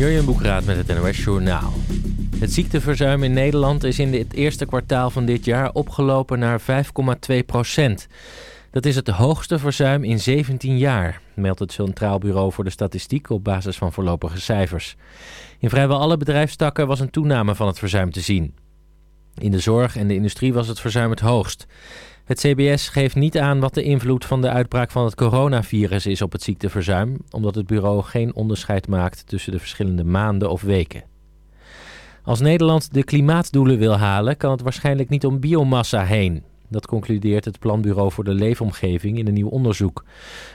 Jurjen Boekraat met het NOS Journaal. Het ziekteverzuim in Nederland is in het eerste kwartaal van dit jaar opgelopen naar 5,2 procent. Dat is het hoogste verzuim in 17 jaar, meldt het Centraal Bureau voor de Statistiek op basis van voorlopige cijfers. In vrijwel alle bedrijfstakken was een toename van het verzuim te zien. In de zorg en de industrie was het verzuim het hoogst. Het CBS geeft niet aan wat de invloed van de uitbraak van het coronavirus is op het ziekteverzuim, omdat het bureau geen onderscheid maakt tussen de verschillende maanden of weken. Als Nederland de klimaatdoelen wil halen, kan het waarschijnlijk niet om biomassa heen. Dat concludeert het Planbureau voor de Leefomgeving in een nieuw onderzoek.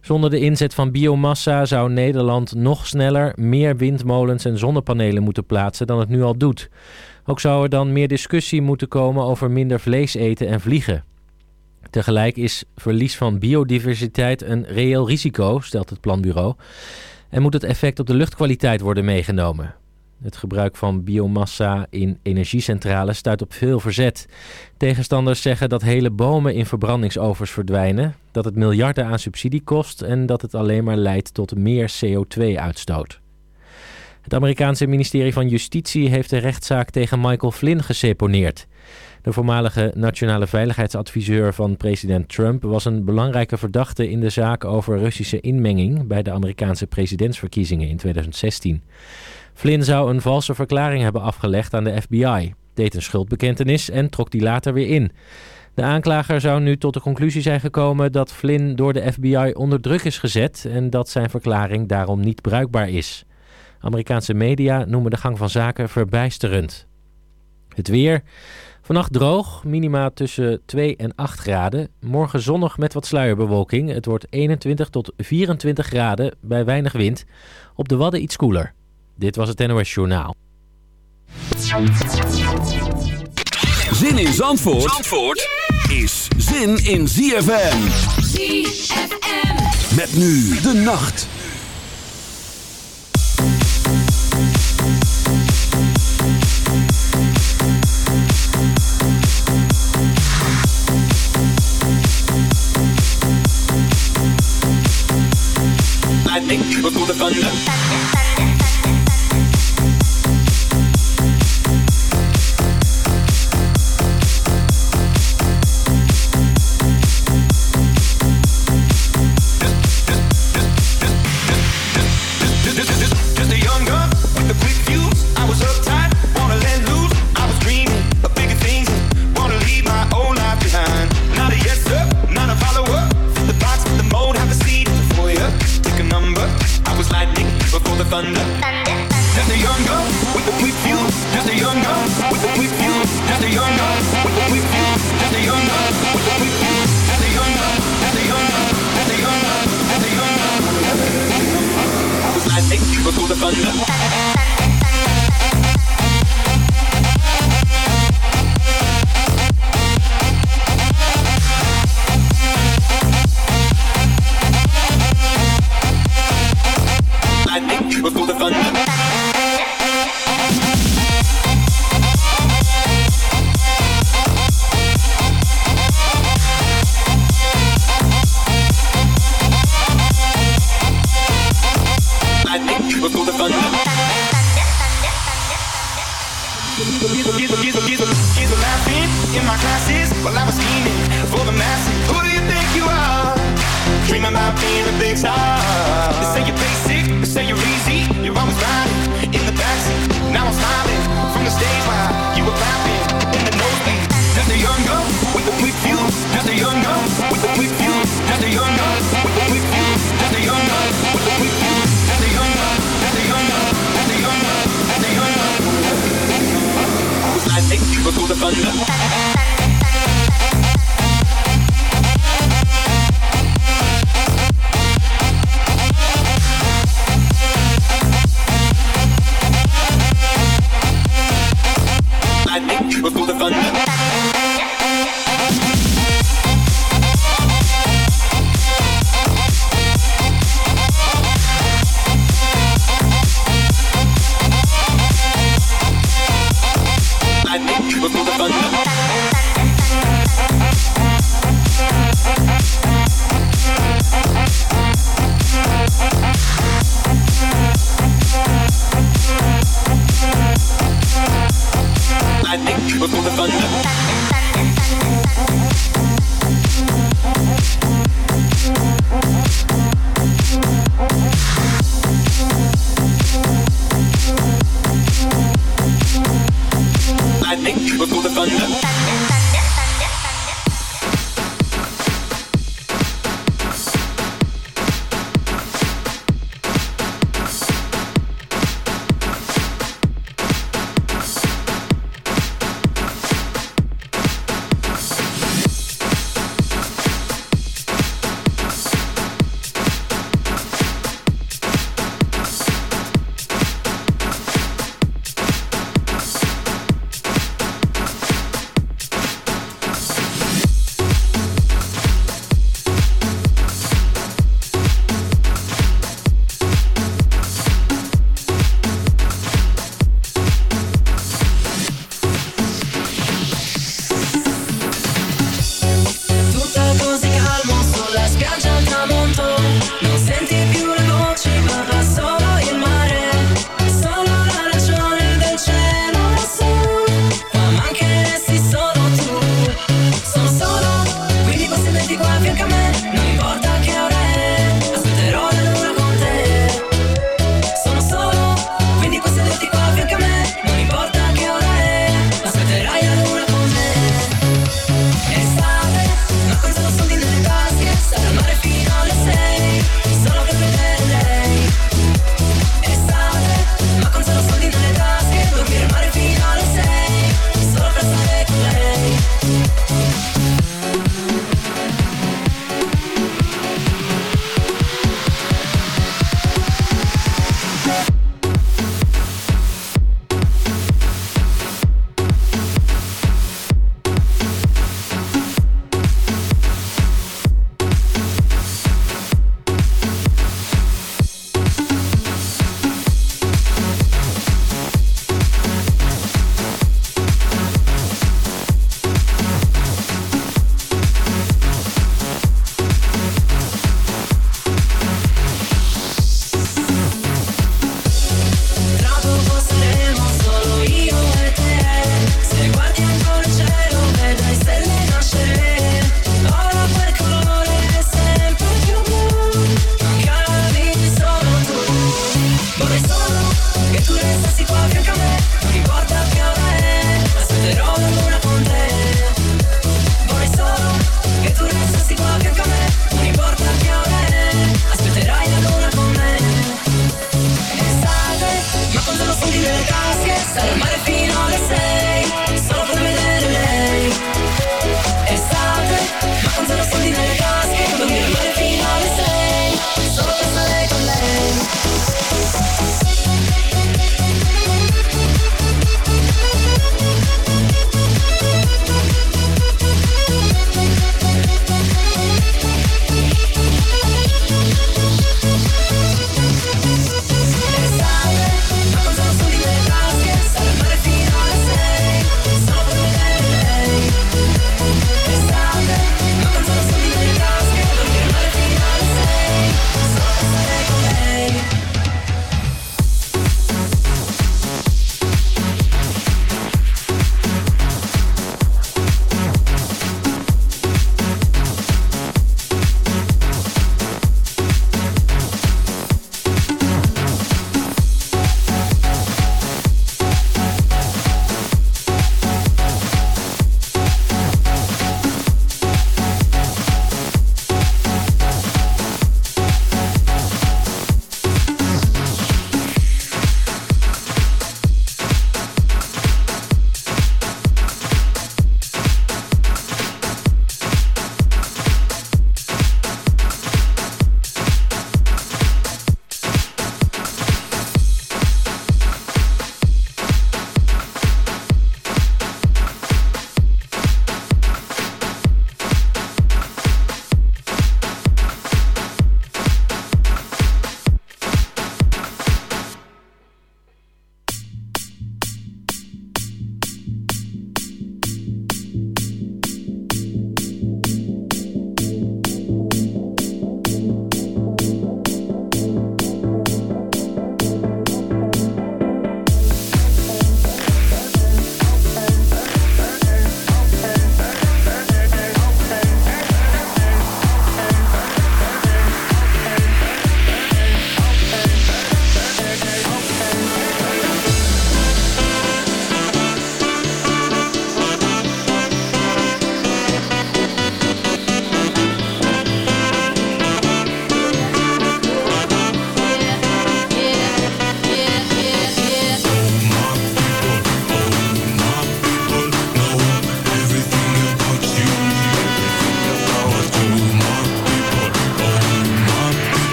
Zonder de inzet van biomassa zou Nederland nog sneller meer windmolens en zonnepanelen moeten plaatsen dan het nu al doet. Ook zou er dan meer discussie moeten komen over minder vlees eten en vliegen. Tegelijk is verlies van biodiversiteit een reëel risico, stelt het planbureau. En moet het effect op de luchtkwaliteit worden meegenomen. Het gebruik van biomassa in energiecentrales stuit op veel verzet. Tegenstanders zeggen dat hele bomen in verbrandingsovens verdwijnen, dat het miljarden aan subsidie kost en dat het alleen maar leidt tot meer CO2-uitstoot. Het Amerikaanse ministerie van Justitie heeft de rechtszaak tegen Michael Flynn geseponeerd. De voormalige nationale veiligheidsadviseur van president Trump was een belangrijke verdachte in de zaak over Russische inmenging bij de Amerikaanse presidentsverkiezingen in 2016. Flynn zou een valse verklaring hebben afgelegd aan de FBI, deed een schuldbekentenis en trok die later weer in. De aanklager zou nu tot de conclusie zijn gekomen dat Flynn door de FBI onder druk is gezet en dat zijn verklaring daarom niet bruikbaar is. Amerikaanse media noemen de gang van zaken verbijsterend. Het weer. Vannacht droog, minima tussen 2 en 8 graden. Morgen zonnig met wat sluierbewolking. Het wordt 21 tot 24 graden bij weinig wind. Op de Wadden iets koeler. Dit was het NOS Journaal. Zin in Zandvoort, Zandvoort is zin in ZFM. ZFM. Met nu de nacht. Lightning before the thunder. Just a before In my classes while I was scheming for the masses. Who do you think you are? Dreaming about being a big star. They say you're basic, they say you're easy. You're always riding people to de thunder.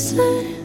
Me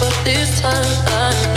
but this time. I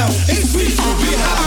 down. His feet will be high.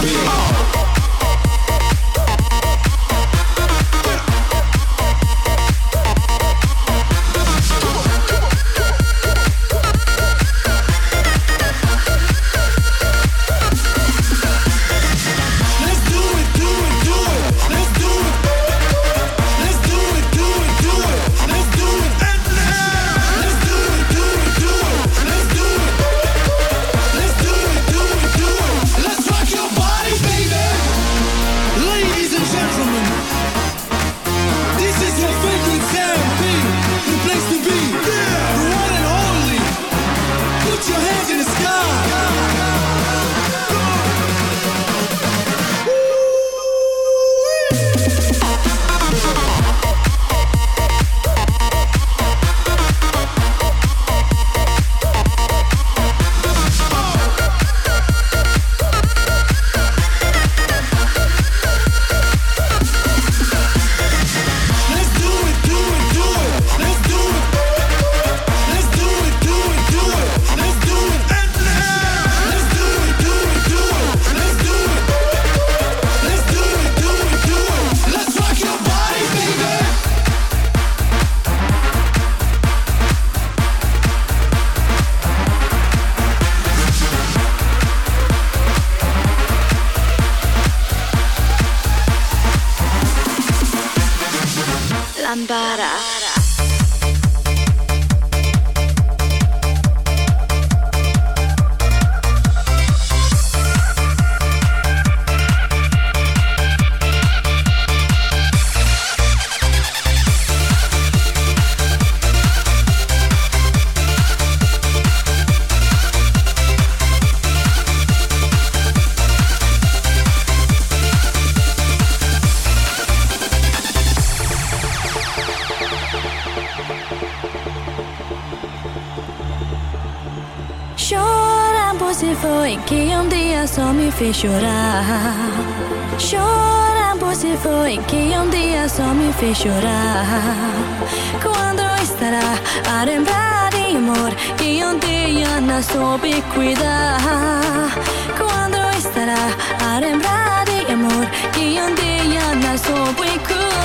fez chorar. Chorar por se foi que um dia só me fez chorar. Quando estará a lembrar de amor que um dia não soube cuidar? Quando estará a lembrar de amor que um dia não soube cuidar?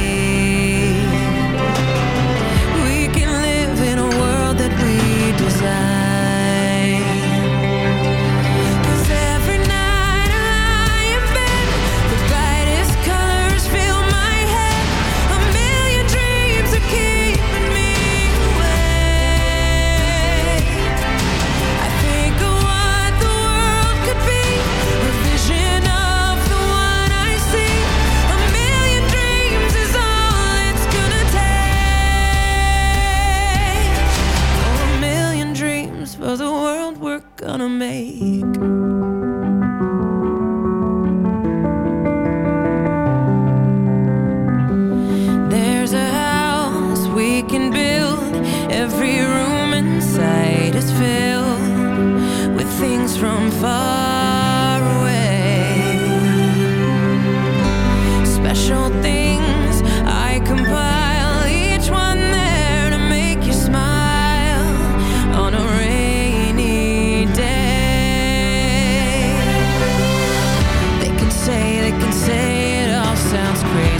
gonna make.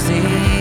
see.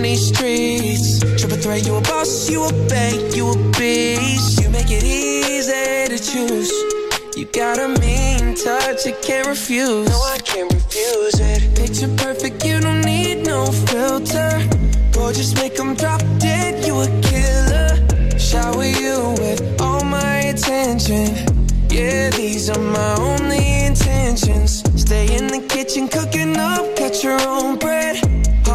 In these streets. Triple threat, you a boss, you a bank, you a beast. You make it easy to choose. You got a mean touch, I can't refuse. No, I can't refuse it. Picture perfect, you don't need no filter. Gorgeous, make them drop dead, you a killer. Shower you with all my attention. Yeah, these are my only intentions. Stay in the kitchen, cooking up, cut your own bread.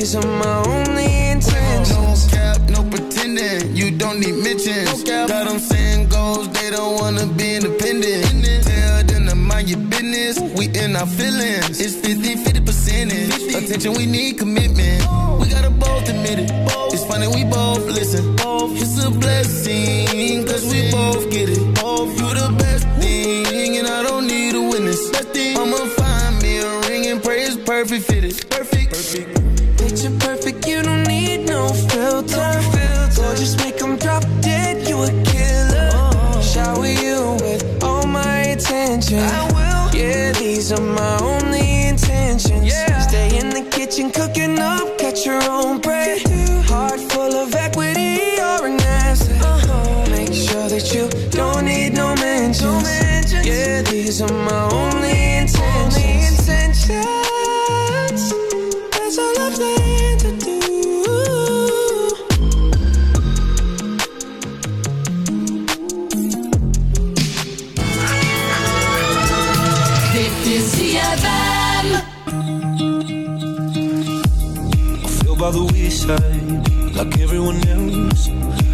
these are my only intentions. No cap, no pretending. You don't need mentions. Got them saying goals, they don't wanna be independent. Tell them to mind your business. We in our feelings. It's 50 50 percentage. Attention, we need commitment. We gotta both admit it. It's funny, we both listen. It's a blessing, cause we both get it.